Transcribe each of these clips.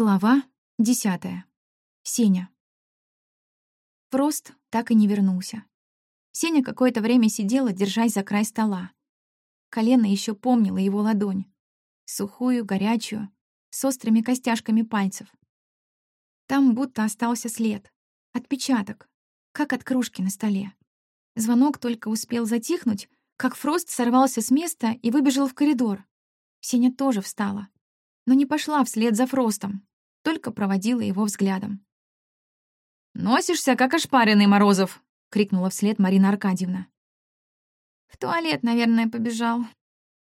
Глава десятая. Сеня. Фрост так и не вернулся. Сеня какое-то время сидела, держась за край стола. Колено еще помнило его ладонь. Сухую, горячую, с острыми костяшками пальцев. Там будто остался след. Отпечаток, как от кружки на столе. Звонок только успел затихнуть, как Фрост сорвался с места и выбежал в коридор. Сеня тоже встала но не пошла вслед за Фростом, только проводила его взглядом. «Носишься, как ошпаренный, Морозов!» — крикнула вслед Марина Аркадьевна. «В туалет, наверное, побежал».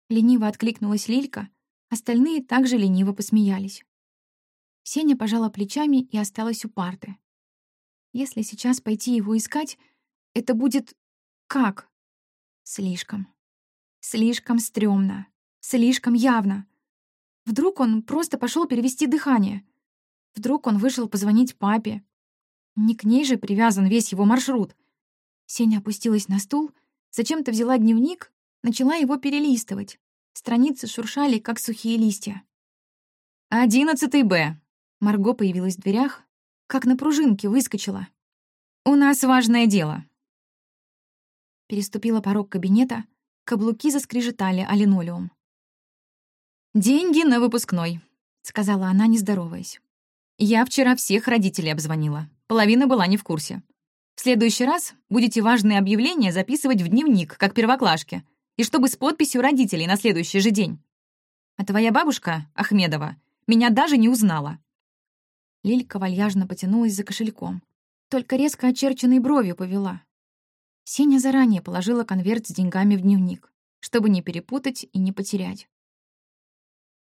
Лениво откликнулась Лилька, остальные также лениво посмеялись. Сеня пожала плечами и осталась у парты. Если сейчас пойти его искать, это будет... как? Слишком. Слишком стрёмно. Слишком явно. Вдруг он просто пошел перевести дыхание. Вдруг он вышел позвонить папе. Не к ней же привязан весь его маршрут. Сеня опустилась на стул, зачем-то взяла дневник, начала его перелистывать. Страницы шуршали, как сухие листья. «Одиннадцатый Б». Марго появилась в дверях, как на пружинке выскочила. «У нас важное дело». Переступила порог кабинета, каблуки заскрежетали о линолеум. «Деньги на выпускной», — сказала она, не здороваясь. «Я вчера всех родителей обзвонила. Половина была не в курсе. В следующий раз будете важные объявления записывать в дневник, как первоклашки, и чтобы с подписью родителей на следующий же день. А твоя бабушка, Ахмедова, меня даже не узнала». Лилька вальяжно потянулась за кошельком, только резко очерченной бровью повела. Сеня заранее положила конверт с деньгами в дневник, чтобы не перепутать и не потерять.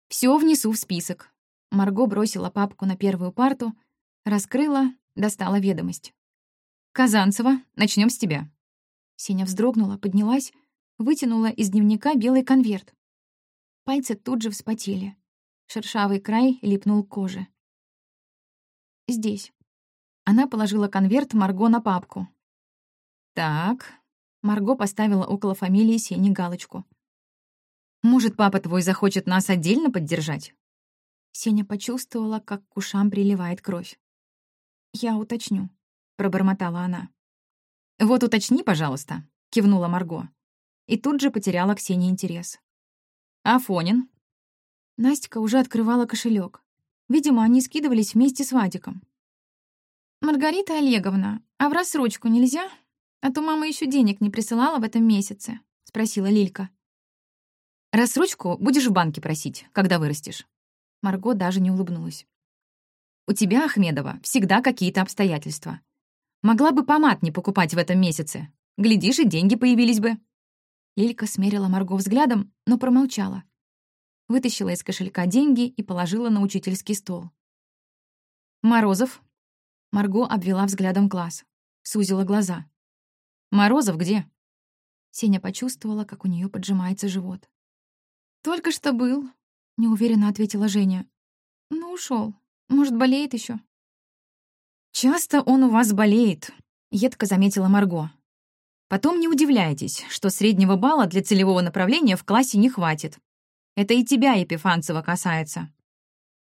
Все внесу в список». Марго бросила папку на первую парту, раскрыла, достала ведомость. «Казанцева, начнем с тебя». Сеня вздрогнула, поднялась, вытянула из дневника белый конверт. Пальцы тут же вспотели. Шершавый край липнул к коже. «Здесь». Она положила конверт Марго на папку. «Так». Марго поставила около фамилии Сени галочку. Может, папа твой захочет нас отдельно поддержать?» Сеня почувствовала, как к ушам приливает кровь. «Я уточню», — пробормотала она. «Вот уточни, пожалуйста», — кивнула Марго. И тут же потеряла Ксения интерес. «Афонин?» Настя уже открывала кошелек. Видимо, они скидывались вместе с Вадиком. «Маргарита Олеговна, а в рассрочку нельзя? А то мама еще денег не присылала в этом месяце», — спросила Лилька. Рассрочку будешь в банке просить, когда вырастешь». Марго даже не улыбнулась. «У тебя, Ахмедова, всегда какие-то обстоятельства. Могла бы помад не покупать в этом месяце. Глядишь, и деньги появились бы». Лилька смерила Марго взглядом, но промолчала. Вытащила из кошелька деньги и положила на учительский стол. «Морозов?» Марго обвела взглядом класс. Сузила глаза. «Морозов где?» Сеня почувствовала, как у нее поджимается живот. «Только что был», — неуверенно ответила Женя. «Ну, ушел. Может, болеет еще. «Часто он у вас болеет», — едко заметила Марго. «Потом не удивляйтесь, что среднего балла для целевого направления в классе не хватит. Это и тебя, Епифанцева, касается».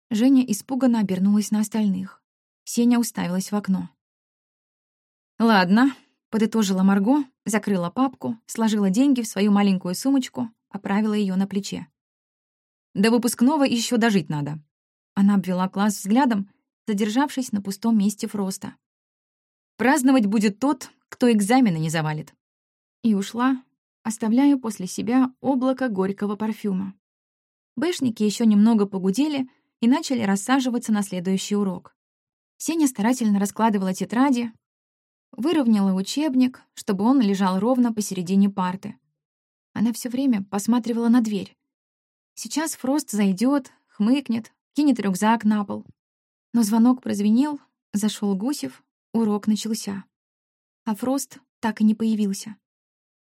Женя испуганно обернулась на остальных. Сеня уставилась в окно. «Ладно», — подытожила Марго, закрыла папку, сложила деньги в свою маленькую сумочку оправила ее на плече. «До выпускного еще дожить надо». Она обвела класс взглядом, задержавшись на пустом месте Фроста. «Праздновать будет тот, кто экзамены не завалит». И ушла, оставляя после себя облако горького парфюма. Бэшники еще немного погудели и начали рассаживаться на следующий урок. Сеня старательно раскладывала тетради, выровняла учебник, чтобы он лежал ровно посередине парты. Она все время посматривала на дверь. Сейчас Фрост зайдет, хмыкнет, кинет рюкзак на пол. Но звонок прозвенел, зашел Гусев, урок начался. А Фрост так и не появился.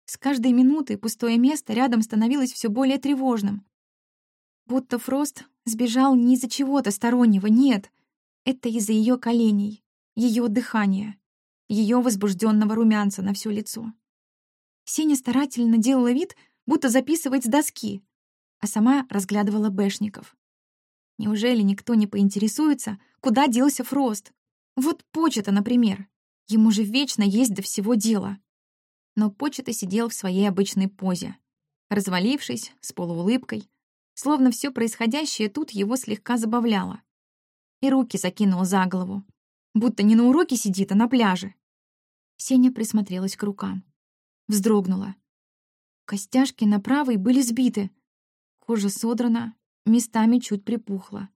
С каждой минутой пустое место рядом становилось все более тревожным. Будто Фрост сбежал не из-за чего-то стороннего, нет. Это из-за ее коленей, ее дыхания, ее возбужденного румянца на все лицо. Сеня старательно делала вид, будто записывает с доски, а сама разглядывала бэшников. Неужели никто не поинтересуется, куда делся Фрост? Вот почта, например. Ему же вечно есть до всего дела. Но почта сидел в своей обычной позе, развалившись, с полуулыбкой, словно все происходящее тут его слегка забавляло. И руки закинул за голову, будто не на уроке сидит, а на пляже. Сеня присмотрелась к рукам. Вздрогнула. Костяшки на правой были сбиты. Кожа содрана, местами чуть припухла.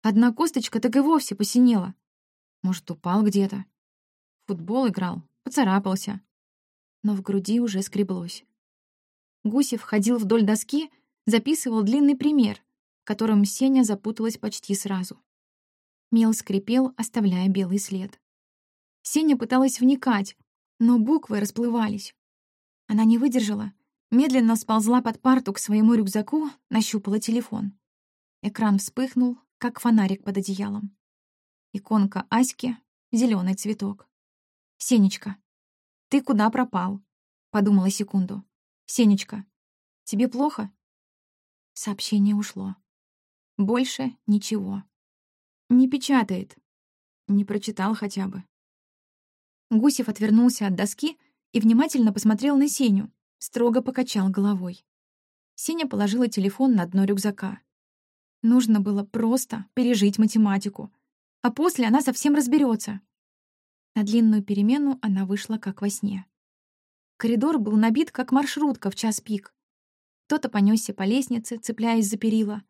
Одна косточка так и вовсе посинела. Может, упал где-то. Футбол играл, поцарапался. Но в груди уже скреблось. Гусев ходил вдоль доски, записывал длинный пример, в котором Сеня запуталась почти сразу. Мел скрипел, оставляя белый след. Сеня пыталась вникать, но буквы расплывались. Она не выдержала, медленно сползла под парту к своему рюкзаку, нащупала телефон. Экран вспыхнул, как фонарик под одеялом. Иконка Аськи, зеленый цветок. «Сенечка, ты куда пропал?» — подумала секунду. «Сенечка, тебе плохо?» Сообщение ушло. Больше ничего. Не печатает. Не прочитал хотя бы. Гусев отвернулся от доски и внимательно посмотрел на Сеню, строго покачал головой. Сеня положила телефон на дно рюкзака. Нужно было просто пережить математику, а после она совсем разберется. На длинную перемену она вышла как во сне. Коридор был набит, как маршрутка в час пик. Кто-то понесся по лестнице, цепляясь за перила,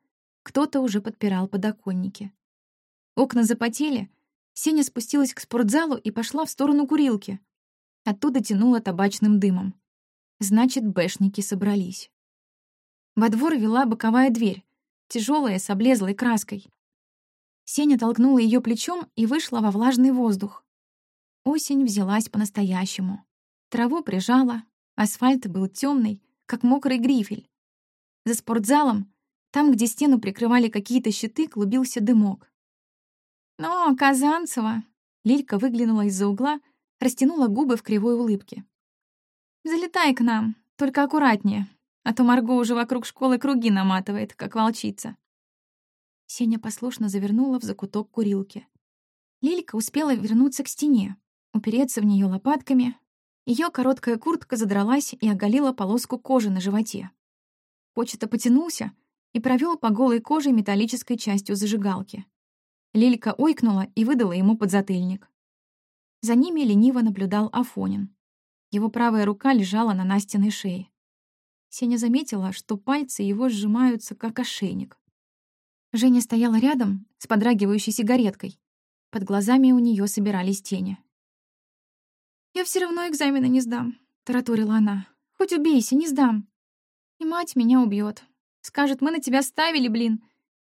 кто-то уже подпирал подоконники. Окна запотели, Сеня спустилась к спортзалу и пошла в сторону курилки. Оттуда тянуло табачным дымом. Значит, бэшники собрались. Во двор вела боковая дверь, тяжелая, с облезлой краской. Сеня толкнула ее плечом и вышла во влажный воздух. Осень взялась по-настоящему. Траву прижала, асфальт был темный, как мокрый грифель. За спортзалом, там, где стену прикрывали какие-то щиты, клубился дымок. «Но, Казанцева!» — Лилька выглянула из-за угла, растянула губы в кривой улыбке. «Залетай к нам, только аккуратнее, а то Марго уже вокруг школы круги наматывает, как волчица». Сеня послушно завернула в закуток курилки. Лилька успела вернуться к стене, упереться в нее лопатками. Ее короткая куртка задралась и оголила полоску кожи на животе. Почта потянулся и провел по голой коже металлической частью зажигалки. Лилька ойкнула и выдала ему подзатыльник. За ними лениво наблюдал Афонин. Его правая рука лежала на Настиной шее. Сеня заметила, что пальцы его сжимаются, как ошейник. Женя стояла рядом с подрагивающей сигареткой. Под глазами у нее собирались тени. «Я все равно экзамены не сдам», — тараторила она. «Хоть убейся, не сдам. И мать меня убьет. Скажет, мы на тебя ставили, блин.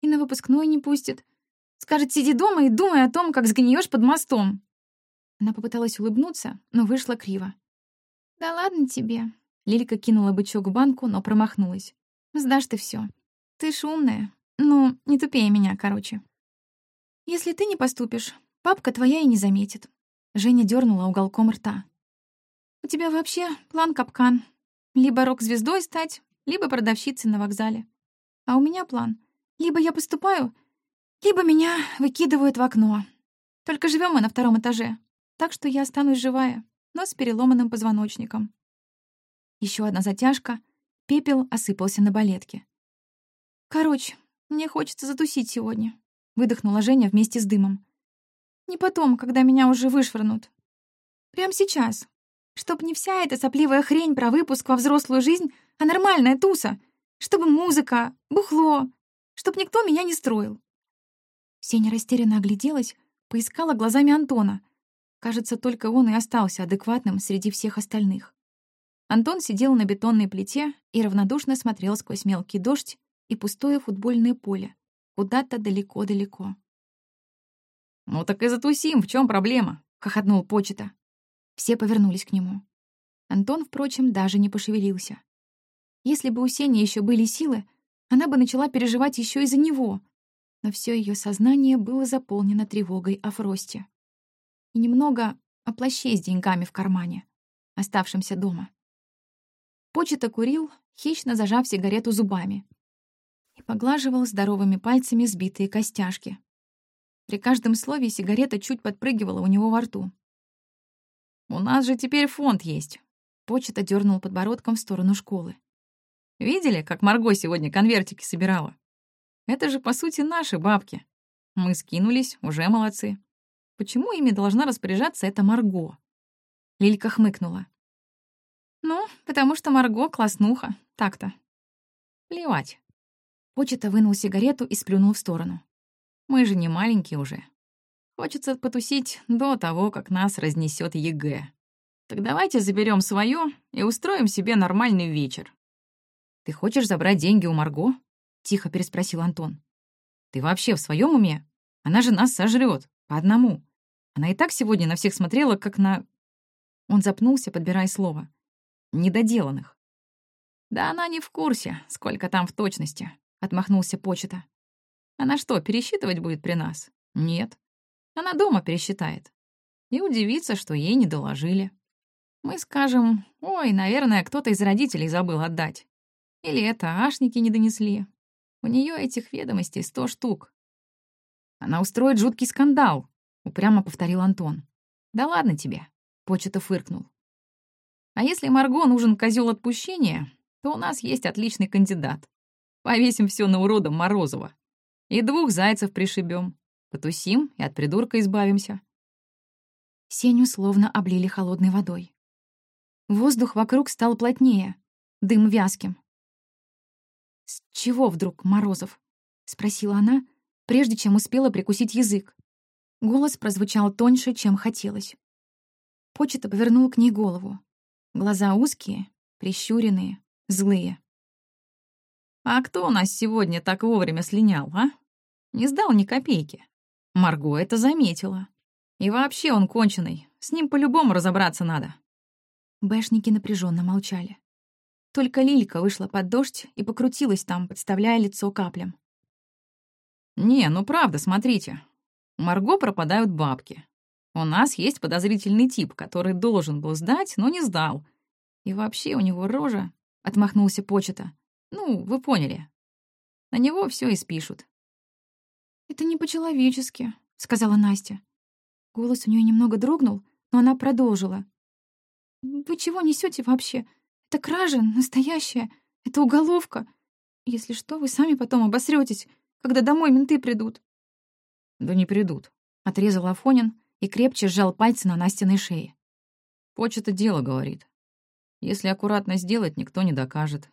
И на выпускной не пустит. Скажет, сиди дома и думай о том, как сгниешь под мостом». Она попыталась улыбнуться, но вышла криво. «Да ладно тебе». Лилька кинула бычок в банку, но промахнулась. «Сдашь ты все. Ты ж умная. Ну, не тупее меня, короче. Если ты не поступишь, папка твоя и не заметит». Женя дернула уголком рта. «У тебя вообще план капкан. Либо рок-звездой стать, либо продавщицей на вокзале. А у меня план. Либо я поступаю, либо меня выкидывают в окно. Только живем мы на втором этаже, так что я останусь живая, но с переломанным позвоночником. Еще одна затяжка, пепел осыпался на балетке. «Короче, мне хочется затусить сегодня», — выдохнула Женя вместе с дымом. «Не потом, когда меня уже вышвырнут. Прямо сейчас. Чтоб не вся эта сопливая хрень про выпуск во взрослую жизнь, а нормальная туса. Чтобы музыка, бухло. Чтоб никто меня не строил. Сеня растерянно огляделась, поискала глазами Антона. Кажется, только он и остался адекватным среди всех остальных. Антон сидел на бетонной плите и равнодушно смотрел сквозь мелкий дождь и пустое футбольное поле, куда-то далеко-далеко. «Ну так и затусим, в чем проблема?» — хохотнул Почета. Все повернулись к нему. Антон, впрочем, даже не пошевелился. Если бы у Сени еще были силы, она бы начала переживать еще из-за него, но все ее сознание было заполнено тревогой о Фросте. И немного о плаще с деньгами в кармане, оставшемся дома. Почета курил, хищно зажав сигарету зубами. И поглаживал здоровыми пальцами сбитые костяшки. При каждом слове сигарета чуть подпрыгивала у него во рту. «У нас же теперь фонд есть», — Почта дернул подбородком в сторону школы. «Видели, как Марго сегодня конвертики собирала? Это же, по сути, наши бабки. Мы скинулись, уже молодцы. Почему ими должна распоряжаться эта Марго?» Лилька хмыкнула. «Ну, потому что Марго класснуха, так-то». «Плевать». Почта вынул сигарету и сплюнул в сторону. «Мы же не маленькие уже. Хочется потусить до того, как нас разнесет ЕГЭ. Так давайте заберем свое и устроим себе нормальный вечер». «Ты хочешь забрать деньги у Марго?» — тихо переспросил Антон. «Ты вообще в своем уме? Она же нас сожрет по одному. Она и так сегодня на всех смотрела, как на...» Он запнулся, подбирая слово недоделанных. «Да она не в курсе, сколько там в точности», — отмахнулся Почета. «Она что, пересчитывать будет при нас? Нет. Она дома пересчитает. И удивится, что ей не доложили. Мы скажем, ой, наверное, кто-то из родителей забыл отдать. Или это ашники не донесли. У нее этих ведомостей сто штук. Она устроит жуткий скандал», — упрямо повторил Антон. «Да ладно тебе», — Почета фыркнул. А если Марго нужен козел отпущения, то у нас есть отличный кандидат. Повесим все на урода Морозова. И двух зайцев пришибем. Потусим и от придурка избавимся. Сеню словно облили холодной водой. Воздух вокруг стал плотнее, дым вязким. «С чего вдруг Морозов?» — спросила она, прежде чем успела прикусить язык. Голос прозвучал тоньше, чем хотелось. Почета повернул к ней голову. Глаза узкие, прищуренные, злые. «А кто у нас сегодня так вовремя слинял, а? Не сдал ни копейки. Марго это заметила. И вообще он конченый, с ним по-любому разобраться надо». Бэшники напряженно молчали. Только Лилька вышла под дождь и покрутилась там, подставляя лицо каплям. «Не, ну правда, смотрите. Марго пропадают бабки. У нас есть подозрительный тип, который должен был сдать, но не сдал. И вообще у него рожа, — отмахнулся почета. Ну, вы поняли. На него все и спишут. «Это не по-человечески», — сказала Настя. Голос у нее немного дрогнул, но она продолжила. «Вы чего несете вообще? Это кража настоящая, это уголовка. Если что, вы сами потом обосретесь, когда домой менты придут». «Да не придут», — отрезал Афонин и крепче сжал пальцы на Настиной шее. «Почта дело, — говорит. Если аккуратно сделать, никто не докажет.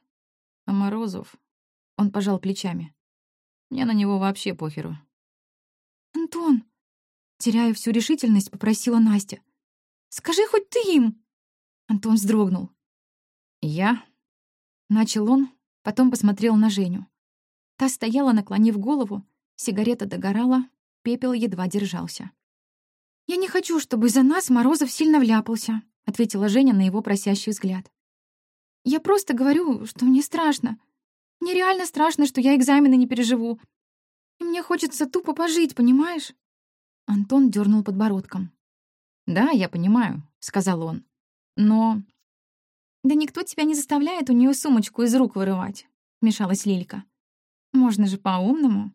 А Морозов...» Он пожал плечами. «Мне на него вообще похеру». «Антон!» Теряя всю решительность, попросила Настя. «Скажи хоть ты им!» Антон вздрогнул. «Я?» Начал он, потом посмотрел на Женю. Та стояла, наклонив голову, сигарета догорала, пепел едва держался. «Я не хочу, чтобы из-за нас Морозов сильно вляпался», — ответила Женя на его просящий взгляд. «Я просто говорю, что мне страшно. Мне реально страшно, что я экзамены не переживу. И мне хочется тупо пожить, понимаешь?» Антон дернул подбородком. «Да, я понимаю», — сказал он. «Но...» «Да никто тебя не заставляет у нее сумочку из рук вырывать», — вмешалась Лилька. «Можно же по-умному.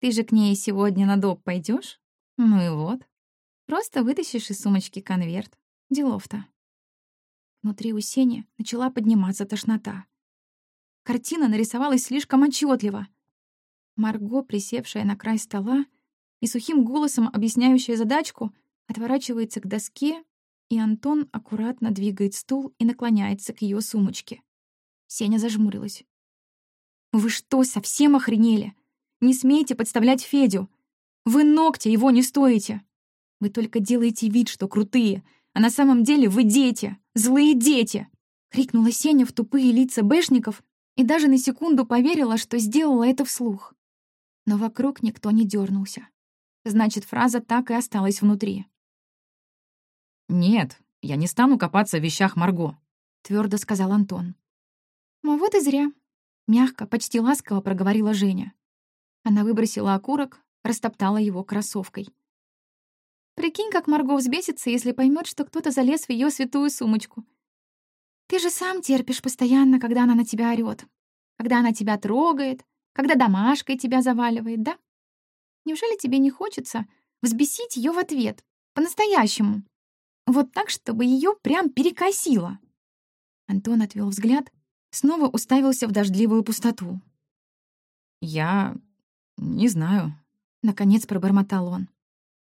Ты же к ней сегодня на доп пойдешь? Ну и вот». Просто вытащишь из сумочки конверт. Делов-то. Внутри у Сени начала подниматься тошнота. Картина нарисовалась слишком отчетливо. Марго, присевшая на край стола и сухим голосом объясняющая задачку, отворачивается к доске, и Антон аккуратно двигает стул и наклоняется к ее сумочке. Сеня зажмурилась. «Вы что, совсем охренели? Не смейте подставлять Федю! Вы ногти его не стоите!» Вы только делаете вид, что крутые, а на самом деле вы дети, злые дети!» — крикнула Сеня в тупые лица бэшников и даже на секунду поверила, что сделала это вслух. Но вокруг никто не дернулся. Значит, фраза так и осталась внутри. «Нет, я не стану копаться в вещах Марго», — твердо сказал Антон. «Ну вот и зря», — мягко, почти ласково проговорила Женя. Она выбросила окурок, растоптала его кроссовкой. Прикинь, как Марго взбесится, если поймет, что кто-то залез в ее святую сумочку. Ты же сам терпишь постоянно, когда она на тебя орёт, когда она тебя трогает, когда домашкой тебя заваливает, да? Неужели тебе не хочется взбесить ее в ответ, по-настоящему? Вот так, чтобы ее прям перекосило?» Антон отвел взгляд, снова уставился в дождливую пустоту. «Я не знаю», — наконец пробормотал он.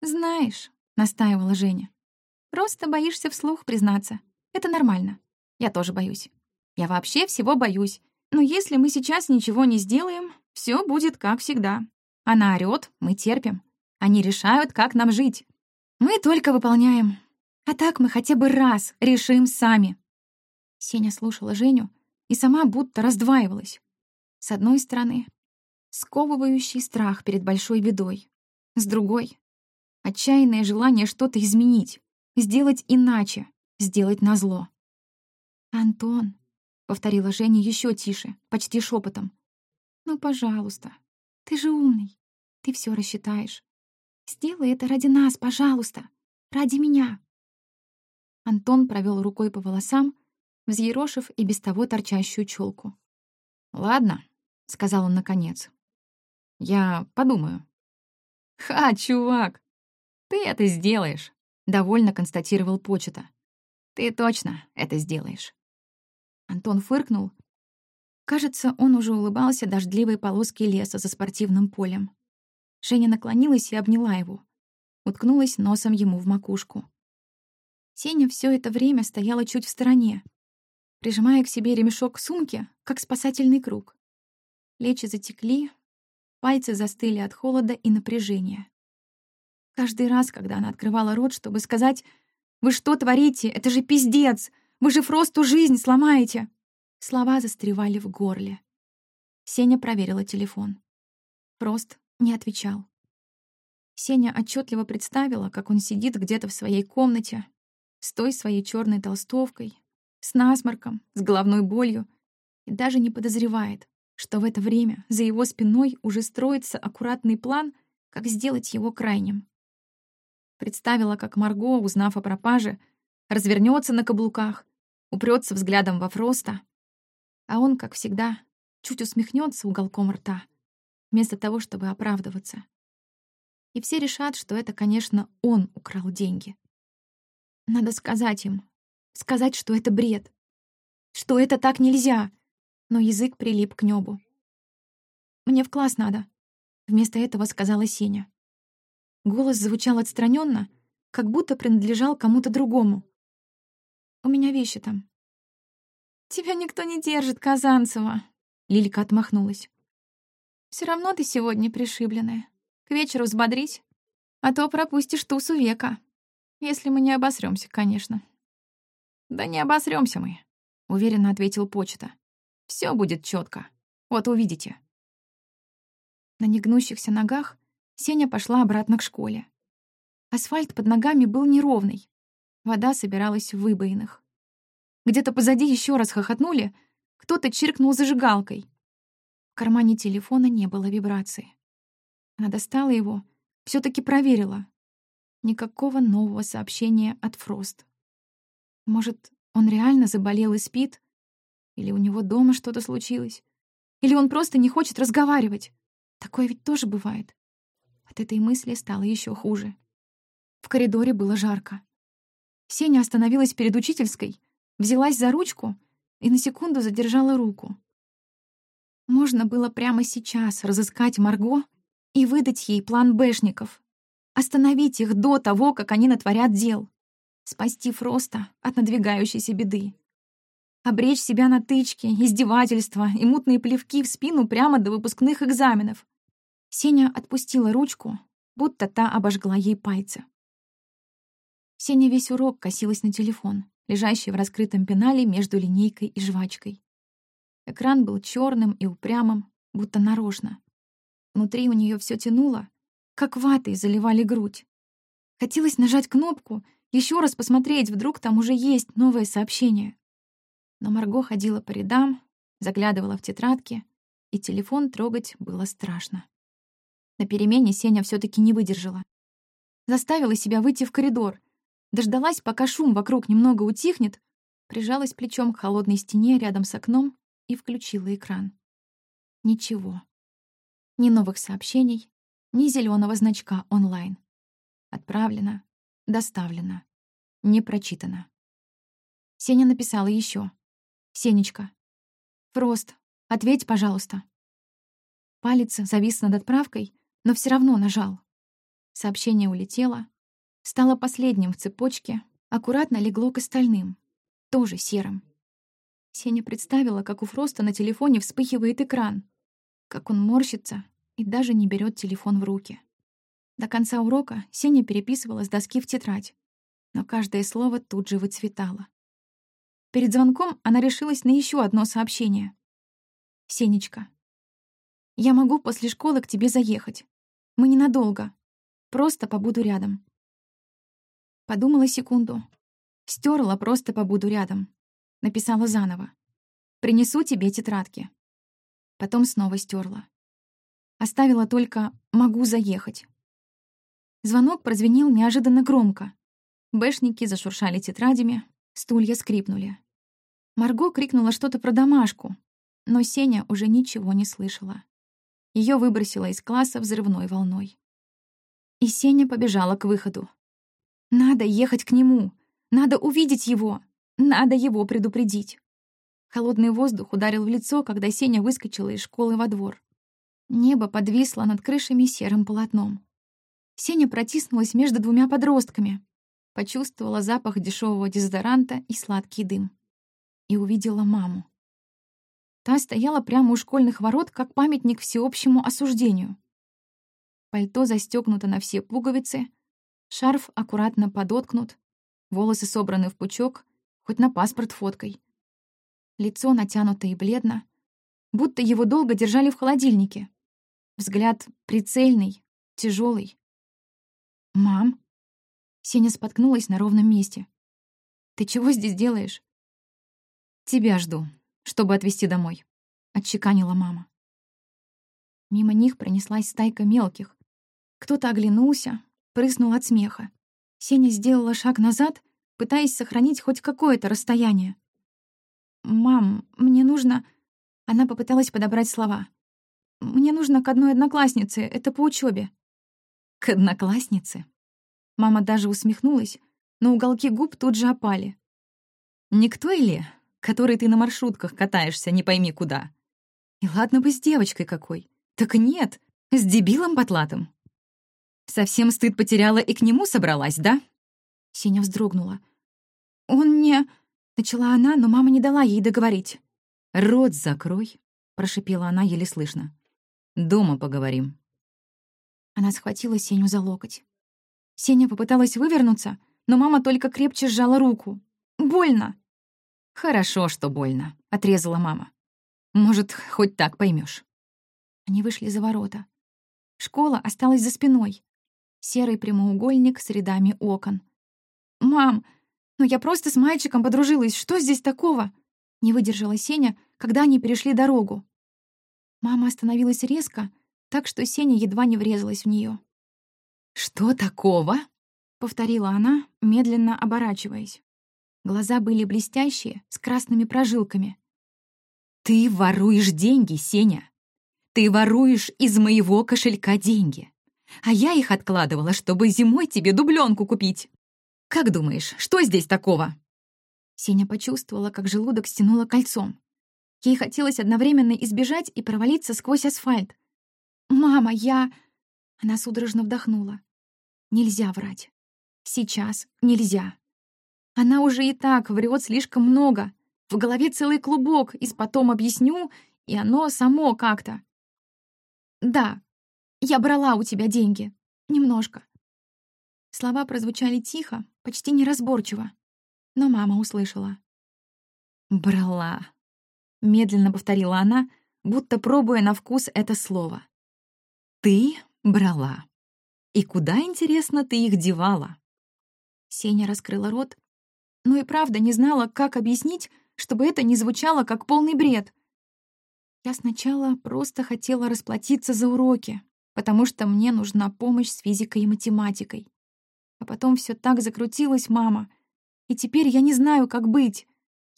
«Знаешь», — настаивала Женя, — «просто боишься вслух признаться. Это нормально. Я тоже боюсь. Я вообще всего боюсь. Но если мы сейчас ничего не сделаем, все будет как всегда. Она орёт, мы терпим. Они решают, как нам жить. Мы только выполняем. А так мы хотя бы раз решим сами». Сеня слушала Женю и сама будто раздваивалась. С одной стороны, сковывающий страх перед большой бедой. С другой — отчаянное желание что-то изменить, сделать иначе, сделать назло. «Антон», — повторила Женя еще тише, почти шепотом, «ну, пожалуйста, ты же умный, ты все рассчитаешь. Сделай это ради нас, пожалуйста, ради меня». Антон провел рукой по волосам, взъерошив и без того торчащую челку. «Ладно», — сказал он наконец. «Я подумаю». «Ха, чувак, ты это сделаешь», — довольно констатировал Почета. «Ты точно это сделаешь». Антон фыркнул. Кажется, он уже улыбался дождливой полоски леса за спортивным полем. Женя наклонилась и обняла его. Уткнулась носом ему в макушку. Сеня все это время стояла чуть в стороне, прижимая к себе ремешок сумки, как спасательный круг. Плечи затекли, пальцы застыли от холода и напряжения. Каждый раз, когда она открывала рот, чтобы сказать «Вы что творите? Это же пиздец! Вы же Фросту жизнь сломаете!» Слова застревали в горле. Сеня проверила телефон. Фрост не отвечал. Сеня отчетливо представила, как он сидит где-то в своей комнате, с той своей черной толстовкой, с насморком, с головной болью, и даже не подозревает, что в это время за его спиной уже строится аккуратный план, как сделать его крайним. Представила, как Марго, узнав о пропаже, развернется на каблуках, упрется взглядом во Фроста, а он, как всегда, чуть усмехнется уголком рта, вместо того, чтобы оправдываться. И все решат, что это, конечно, он украл деньги. Надо сказать им, сказать, что это бред, что это так нельзя, но язык прилип к небу. «Мне в класс надо», — вместо этого сказала Сеня. Голос звучал отстраненно, как будто принадлежал кому-то другому. У меня вещи там». «Тебя никто не держит, Казанцева», — Лилька отмахнулась. Все равно ты сегодня пришибленная. К вечеру взбодрись, а то пропустишь тусу века. Если мы не обосремся, конечно». «Да не обосремся мы», — уверенно ответил почта. Все будет четко. Вот увидите». На негнущихся ногах Сеня пошла обратно к школе. Асфальт под ногами был неровный. Вода собиралась в выбоинах. Где-то позади еще раз хохотнули, кто-то чиркнул зажигалкой. В кармане телефона не было вибрации. Она достала его, все таки проверила. Никакого нового сообщения от Фрост. Может, он реально заболел и спит? Или у него дома что-то случилось? Или он просто не хочет разговаривать? Такое ведь тоже бывает. От этой мысли стало еще хуже. В коридоре было жарко. Сеня остановилась перед учительской, взялась за ручку и на секунду задержала руку. Можно было прямо сейчас разыскать Марго и выдать ей план бэшников. Остановить их до того, как они натворят дел. Спасти Фроста от надвигающейся беды. Обречь себя на тычки, издевательства и мутные плевки в спину прямо до выпускных экзаменов. Сеня отпустила ручку, будто та обожгла ей пальцы. Сеня весь урок косилась на телефон, лежащий в раскрытом пенале между линейкой и жвачкой. Экран был черным и упрямым, будто нарочно. Внутри у нее все тянуло, как ватой заливали грудь. Хотелось нажать кнопку, еще раз посмотреть, вдруг там уже есть новое сообщение. Но Марго ходила по рядам, заглядывала в тетрадки, и телефон трогать было страшно. На перемене Сеня все таки не выдержала. Заставила себя выйти в коридор, Дождалась, пока шум вокруг немного утихнет, прижалась плечом к холодной стене рядом с окном и включила экран. Ничего. Ни новых сообщений, ни зеленого значка онлайн. Отправлено, доставлено, не прочитано. Сеня написала еще. «Сенечка, Фрост, ответь, пожалуйста». Палец завис над отправкой, но все равно нажал. Сообщение улетело, стало последним в цепочке, аккуратно легло к остальным, тоже серым. Сеня представила, как у Фроста на телефоне вспыхивает экран, как он морщится и даже не берет телефон в руки. До конца урока Сеня переписывала с доски в тетрадь, но каждое слово тут же выцветало. Перед звонком она решилась на еще одно сообщение. «Сенечка, я могу после школы к тебе заехать. Мы ненадолго. Просто побуду рядом». Подумала секунду. Стерла «просто побуду рядом». Написала заново. «Принесу тебе тетрадки». Потом снова стерла. Оставила только «могу заехать». Звонок прозвенел неожиданно громко. Бэшники зашуршали тетрадями, стулья скрипнули. Марго крикнула что-то про домашку, но Сеня уже ничего не слышала. Ее выбросило из класса взрывной волной. И Сеня побежала к выходу. Надо ехать к нему. Надо увидеть его. Надо его предупредить. Холодный воздух ударил в лицо, когда Сеня выскочила из школы во двор. Небо подвисло над крышами серым полотном. Сеня протиснулась между двумя подростками, почувствовала запах дешевого дезодоранта и сладкий дым. И увидела маму. Та стояла прямо у школьных ворот, как памятник всеобщему осуждению. Пальто застегнуто на все пуговицы, Шарф аккуратно подоткнут, волосы собраны в пучок, хоть на паспорт фоткой. Лицо натянуто и бледно, будто его долго держали в холодильнике. Взгляд прицельный, тяжелый. «Мам?» Сеня споткнулась на ровном месте. «Ты чего здесь делаешь?» «Тебя жду, чтобы отвезти домой», — отчеканила мама. Мимо них пронеслась стайка мелких. Кто-то оглянулся, прыснул от смеха. Сеня сделала шаг назад, пытаясь сохранить хоть какое-то расстояние. «Мам, мне нужно...» Она попыталась подобрать слова. «Мне нужно к одной однокласснице, это по учебе. «К однокласснице?» Мама даже усмехнулась, но уголки губ тут же опали. «Никто или, который ты на маршрутках катаешься, не пойми куда? И ладно бы с девочкой какой. Так нет, с дебилом потлатым. Совсем стыд потеряла и к нему собралась, да?» Сеня вздрогнула. «Он не...» — начала она, но мама не дала ей договорить. «Рот закрой», — прошипела она еле слышно. «Дома поговорим». Она схватила Сеню за локоть. Сеня попыталась вывернуться, но мама только крепче сжала руку. «Больно!» «Хорошо, что больно», — отрезала мама. «Может, хоть так поймешь. Они вышли за ворота. Школа осталась за спиной серый прямоугольник с рядами окон. «Мам, ну я просто с мальчиком подружилась, что здесь такого?» Не выдержала Сеня, когда они перешли дорогу. Мама остановилась резко, так что Сеня едва не врезалась в нее. «Что такого?» — повторила она, медленно оборачиваясь. Глаза были блестящие, с красными прожилками. «Ты воруешь деньги, Сеня! Ты воруешь из моего кошелька деньги! а я их откладывала, чтобы зимой тебе дубленку купить. Как думаешь, что здесь такого?» Сеня почувствовала, как желудок стянуло кольцом. Ей хотелось одновременно избежать и провалиться сквозь асфальт. «Мама, я...» Она судорожно вдохнула. «Нельзя врать. Сейчас нельзя. Она уже и так врет слишком много. В голове целый клубок, и потом объясню, и оно само как-то. Да, я брала у тебя деньги. Немножко». Слова прозвучали тихо, почти неразборчиво, но мама услышала. «Брала», — медленно повторила она, будто пробуя на вкус это слово. «Ты брала. И куда, интересно, ты их девала?» Сеня раскрыла рот, но и правда не знала, как объяснить, чтобы это не звучало как полный бред. Я сначала просто хотела расплатиться за уроки, потому что мне нужна помощь с физикой и математикой. А потом все так закрутилось, мама. И теперь я не знаю, как быть.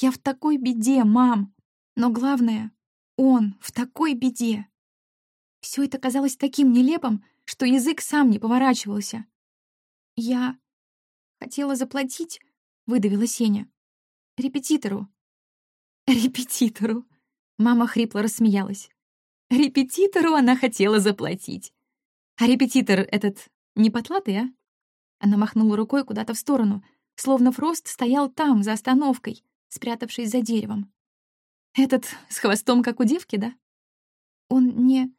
Я в такой беде, мам. Но главное, он в такой беде. Все это казалось таким нелепым, что язык сам не поворачивался. «Я хотела заплатить», — выдавила Сеня. «Репетитору». «Репетитору», — мама хрипло рассмеялась. «Репетитору она хотела заплатить. А репетитор этот не потлатый, а?» Она махнула рукой куда-то в сторону, словно Фрост стоял там, за остановкой, спрятавшись за деревом. «Этот с хвостом, как у девки, да?» «Он не...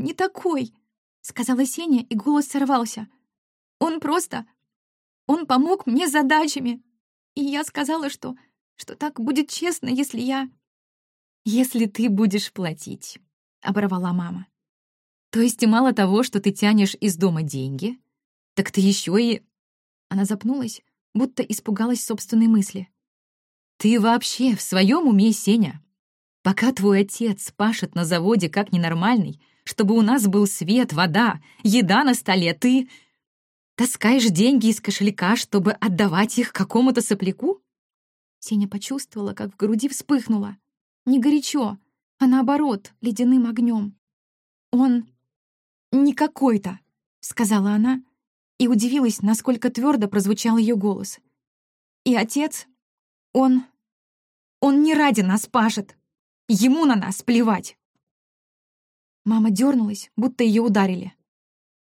не такой», — сказала Сеня, и голос сорвался. «Он просто... он помог мне задачами. И я сказала, что... что так будет честно, если я...» «Если ты будешь платить», — оборвала мама. «То есть мало того, что ты тянешь из дома деньги, так ты еще и...» Она запнулась, будто испугалась собственной мысли. «Ты вообще в своем уме, Сеня? Пока твой отец пашет на заводе как ненормальный, чтобы у нас был свет, вода, еда на столе, ты таскаешь деньги из кошелька, чтобы отдавать их какому-то сопляку?» Сеня почувствовала, как в груди вспыхнуло. Не горячо, а наоборот, ледяным огнем. «Он не какой-то», — сказала она, и удивилась, насколько твердо прозвучал ее голос. «И отец, он... он не ради нас пашет. Ему на нас плевать». Мама дернулась, будто ее ударили.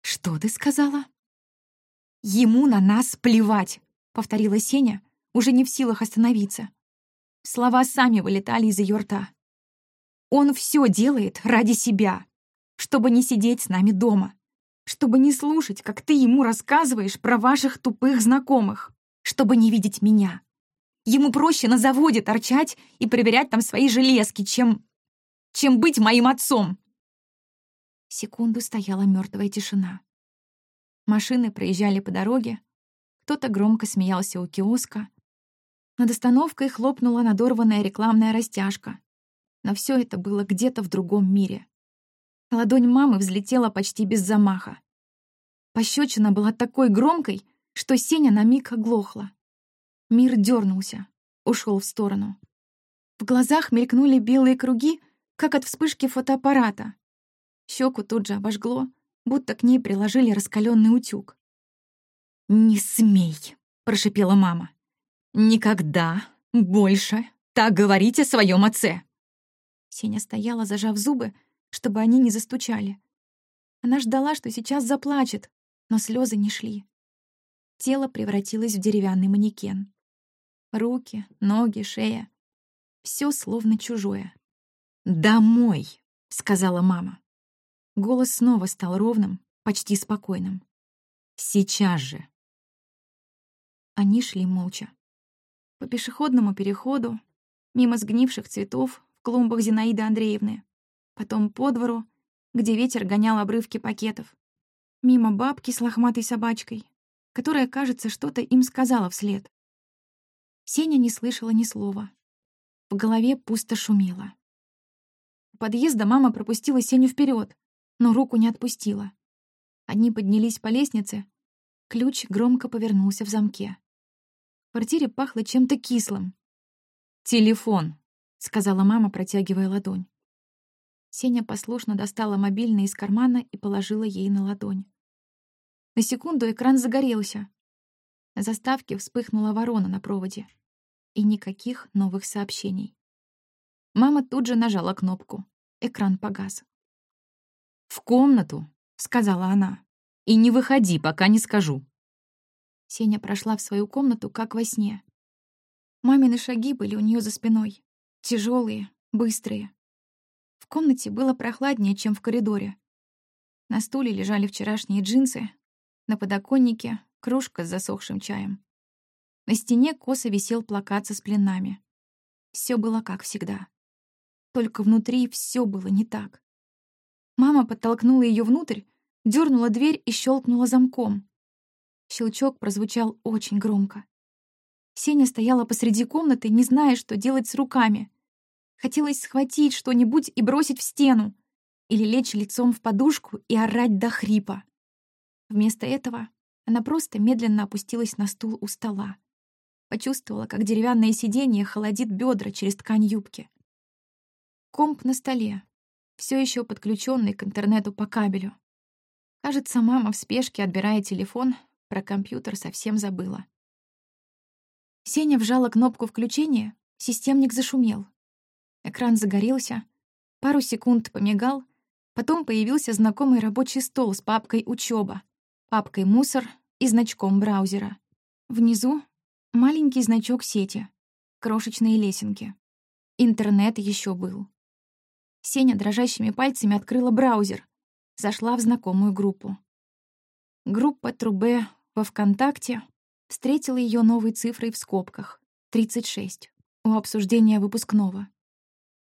«Что ты сказала?» «Ему на нас плевать», — повторила Сеня, уже не в силах остановиться. Слова сами вылетали из ее рта. «Он все делает ради себя, чтобы не сидеть с нами дома, чтобы не слушать, как ты ему рассказываешь про ваших тупых знакомых, чтобы не видеть меня. Ему проще на заводе торчать и проверять там свои железки, чем... чем быть моим отцом. Секунду стояла мертвая тишина. Машины проезжали по дороге, кто-то громко смеялся у киоска. Над остановкой хлопнула надорванная рекламная растяжка. Но все это было где-то в другом мире. Ладонь мамы взлетела почти без замаха. Пощечина была такой громкой, что Сеня на миг оглохла. Мир дернулся, ушел в сторону. В глазах мелькнули белые круги, как от вспышки фотоаппарата. Щеку тут же обожгло, будто к ней приложили раскаленный утюг. «Не смей!» — прошипела мама. «Никогда больше так говорить о своем отце!» Сеня стояла, зажав зубы, чтобы они не застучали. Она ждала, что сейчас заплачет, но слезы не шли. Тело превратилось в деревянный манекен. Руки, ноги, шея. Все словно чужое. «Домой!» — сказала мама. Голос снова стал ровным, почти спокойным. «Сейчас же!» Они шли молча. По пешеходному переходу, мимо сгнивших цветов в клумбах Зинаиды Андреевны, потом по двору, где ветер гонял обрывки пакетов, мимо бабки с лохматой собачкой, которая, кажется, что-то им сказала вслед. Сеня не слышала ни слова. В голове пусто шумело. У подъезда мама пропустила Сеню вперед, но руку не отпустила. Они поднялись по лестнице, ключ громко повернулся в замке. В квартире пахло чем-то кислым. «Телефон», — сказала мама, протягивая ладонь. Сеня послушно достала мобильный из кармана и положила ей на ладонь. На секунду экран загорелся. На заставке вспыхнула ворона на проводе. И никаких новых сообщений. Мама тут же нажала кнопку. Экран погас. «В комнату», — сказала она. «И не выходи, пока не скажу». Сеня прошла в свою комнату, как во сне. Мамины шаги были у нее за спиной. тяжелые, быстрые. В комнате было прохладнее, чем в коридоре. На стуле лежали вчерашние джинсы, на подоконнике — кружка с засохшим чаем. На стене косо висел плакат со спленами. Все было как всегда. Только внутри все было не так. Мама подтолкнула ее внутрь, дернула дверь и щелкнула замком. Щелчок прозвучал очень громко. Сеня стояла посреди комнаты, не зная, что делать с руками. Хотелось схватить что-нибудь и бросить в стену, или лечь лицом в подушку и орать до хрипа. Вместо этого она просто медленно опустилась на стул у стола. Почувствовала, как деревянное сиденье холодит бедра через ткань юбки. Комп на столе, все еще подключенный к интернету по кабелю. Кажется, мама в спешке, отбирая телефон, про компьютер совсем забыла. Сеня вжала кнопку включения, системник зашумел. Экран загорелся, пару секунд помигал, потом появился знакомый рабочий стол с папкой «Учёба», папкой «Мусор» и значком браузера. Внизу — маленький значок сети, крошечные лесенки. Интернет еще был. Сеня дрожащими пальцами открыла браузер, зашла в знакомую группу. Группа Трубе во ВКонтакте встретила ее новой цифрой в скобках — 36, у обсуждения выпускного.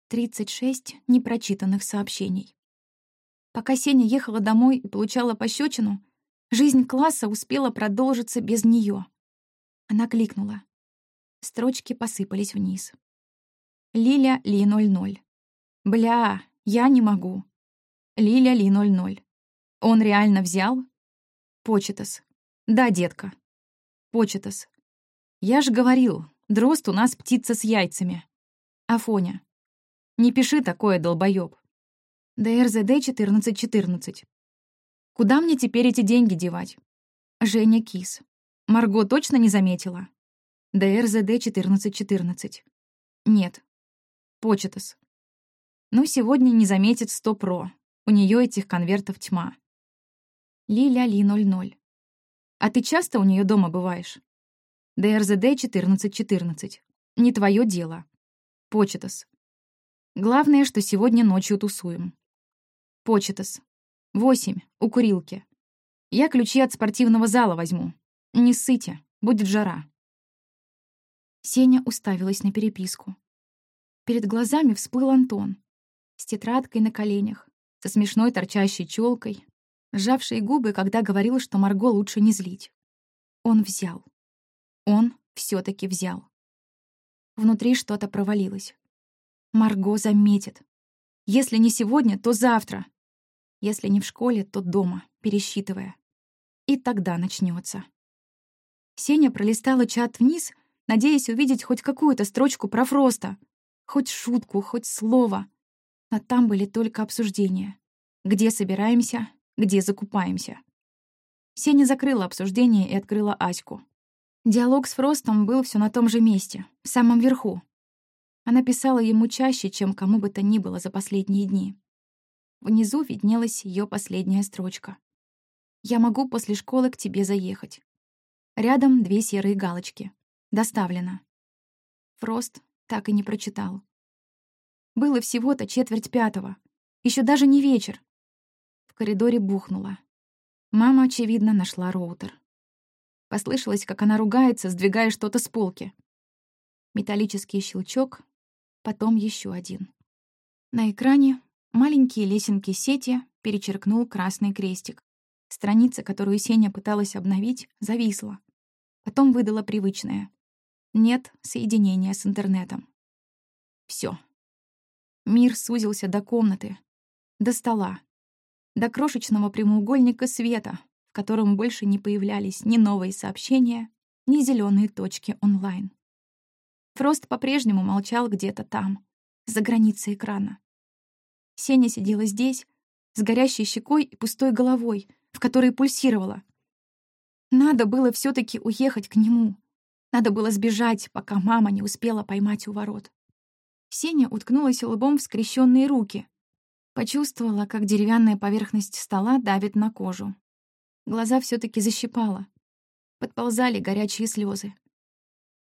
36 непрочитанных сообщений. Пока Сеня ехала домой и получала пощечину, жизнь класса успела продолжиться без нее. Она кликнула. Строчки посыпались вниз. Лиля Ли 00. Бля, я не могу. Лиля Ли 00. Он реально взял? Почетас. Да, детка. Почетас. Я ж говорил, дрозд у нас птица с яйцами. Афоня. Не пиши такое, долбоёб. ДРЗД 1414. Куда мне теперь эти деньги девать? Женя Кис. Марго точно не заметила? ДРЗД 1414. Нет. Почетас. Ну, сегодня не заметит 100 про. У нее этих конвертов тьма. Лиля Ли 00. А ты часто у нее дома бываешь? ДРЗД 1414. Не твое дело. Почетас. Главное, что сегодня ночью тусуем. Почетас. Восемь. У курилки. Я ключи от спортивного зала возьму. Не ссыте, будет жара. Сеня уставилась на переписку. Перед глазами всплыл Антон. С тетрадкой на коленях, со смешной торчащей челкой, сжавшие губы, когда говорил, что Марго лучше не злить. Он взял. Он все таки взял. Внутри что-то провалилось. Марго заметит. Если не сегодня, то завтра. Если не в школе, то дома, пересчитывая. И тогда начнется. Сеня пролистала чат вниз, надеясь увидеть хоть какую-то строчку про Фроста, хоть шутку, хоть слово. Но там были только обсуждения. Где собираемся, где закупаемся. Сеня закрыла обсуждение и открыла Аську. Диалог с Фростом был все на том же месте, в самом верху, она писала ему чаще, чем кому бы то ни было за последние дни. Внизу виднелась ее последняя строчка. «Я могу после школы к тебе заехать». Рядом две серые галочки. «Доставлено». Фрост так и не прочитал. Было всего-то четверть пятого. Еще даже не вечер. В коридоре бухнуло. Мама, очевидно, нашла роутер. Послышалось, как она ругается, сдвигая что-то с полки. Металлический щелчок, потом еще один. На экране маленькие лесенки сети перечеркнул красный крестик. Страница, которую Сеня пыталась обновить, зависла. Потом выдала привычное. Нет соединения с интернетом. Все. Мир сузился до комнаты, до стола, до крошечного прямоугольника света, в котором больше не появлялись ни новые сообщения, ни зеленые точки онлайн. Фрост по-прежнему молчал где-то там, за границей экрана. Сеня сидела здесь, с горящей щекой и пустой головой, в которой пульсировала. Надо было все таки уехать к нему. Надо было сбежать, пока мама не успела поймать у ворот. Сеня уткнулась лбом в скрещенные руки. Почувствовала, как деревянная поверхность стола давит на кожу. Глаза все таки защипала. Подползали горячие слезы.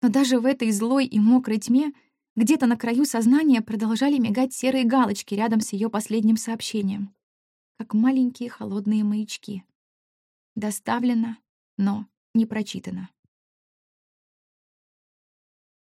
Но даже в этой злой и мокрой тьме где-то на краю сознания продолжали мигать серые галочки рядом с ее последним сообщением, как маленькие холодные маячки. Доставлено, но не прочитано.